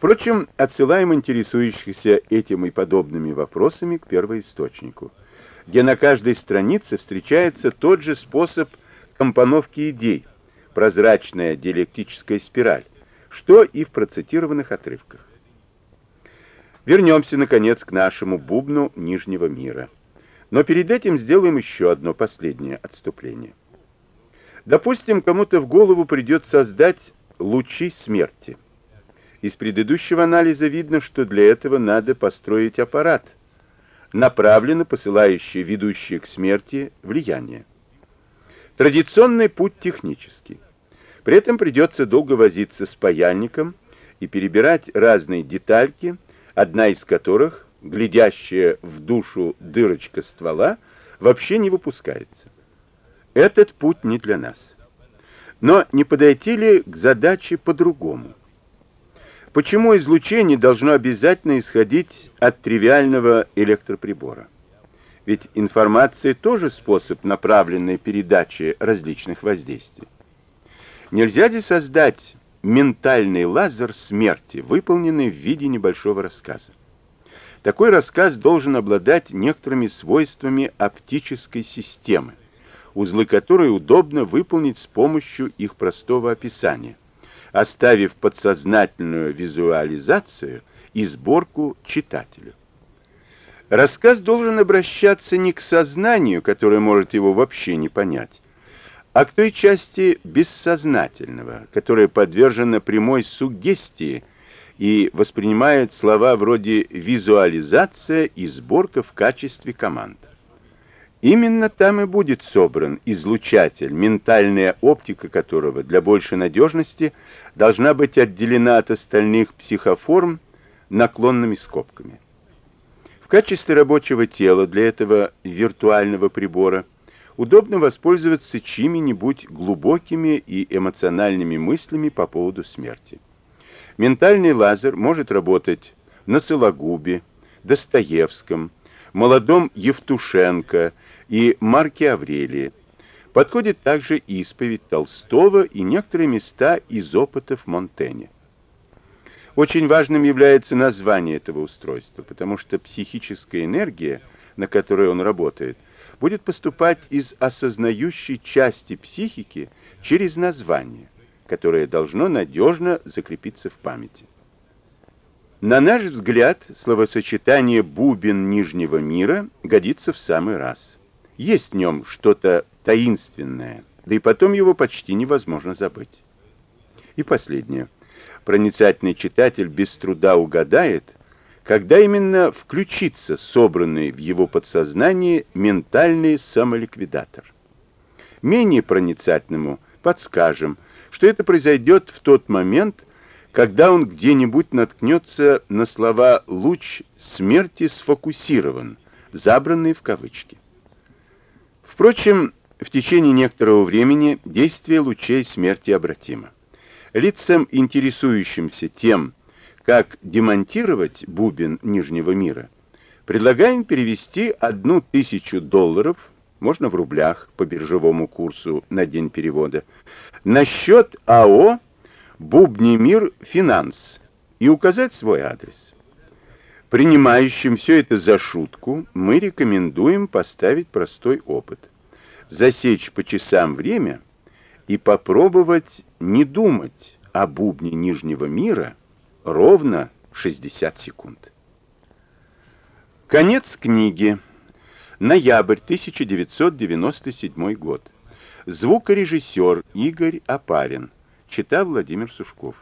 Впрочем, отсылаем интересующихся этим и подобными вопросами к первоисточнику, где на каждой странице встречается тот же способ компоновки идей, прозрачная диалектическая спираль, что и в процитированных отрывках. Вернемся, наконец, к нашему бубну Нижнего мира. Но перед этим сделаем еще одно последнее отступление. Допустим, кому-то в голову придет создать лучи смерти – из предыдущего анализа видно, что для этого надо построить аппарат, направленно посылающий ведущие к смерти влияние. Традиционный путь технический. При этом придется долго возиться с паяльником и перебирать разные детальки, одна из которых, глядящая в душу дырочка ствола, вообще не выпускается. Этот путь не для нас. Но не подойти ли к задаче по-другому? Почему излучение должно обязательно исходить от тривиального электроприбора? Ведь информация тоже способ направленной передачи различных воздействий. Нельзя ли создать ментальный лазер смерти, выполненный в виде небольшого рассказа? Такой рассказ должен обладать некоторыми свойствами оптической системы, узлы которой удобно выполнить с помощью их простого описания оставив подсознательную визуализацию и сборку читателю. Рассказ должен обращаться не к сознанию, которое может его вообще не понять, а к той части бессознательного, которая подвержена прямой суггестии и воспринимает слова вроде «визуализация» и «сборка» в качестве команд. Именно там и будет собран излучатель, ментальная оптика которого для большей надежности должна быть отделена от остальных психоформ наклонными скобками. В качестве рабочего тела для этого виртуального прибора удобно воспользоваться чьими-нибудь глубокими и эмоциональными мыслями по поводу смерти. Ментальный лазер может работать на Сологубе, Достоевском, молодом Евтушенко и Марке Аврелии. Подходит также исповедь Толстого и некоторые места из опытов Монтэня. Очень важным является название этого устройства, потому что психическая энергия, на которой он работает, будет поступать из осознающей части психики через название, которое должно надежно закрепиться в памяти. На наш взгляд, словосочетание «бубен Нижнего мира» годится в самый раз. Есть в нем что-то таинственное, да и потом его почти невозможно забыть. И последнее. Проницательный читатель без труда угадает, когда именно включится собранный в его подсознании ментальный самоликвидатор. Менее проницательному подскажем, что это произойдет в тот момент, когда он где-нибудь наткнется на слова «луч смерти сфокусирован», забранные в кавычки. Впрочем, в течение некоторого времени действие лучей смерти обратимо. Лицам, интересующимся тем, как демонтировать бубен Нижнего мира, предлагаем перевести одну тысячу долларов, можно в рублях по биржевому курсу на день перевода, на счет АО «Бубни мир Финанс» и указать свой адрес. Принимающим все это за шутку мы рекомендуем поставить простой опыт. Засечь по часам время и попробовать не думать о бубне Нижнего мира ровно 60 секунд. Конец книги. Ноябрь 1997 год. Звукорежиссер Игорь Апарин. Читал Владимир Сушков.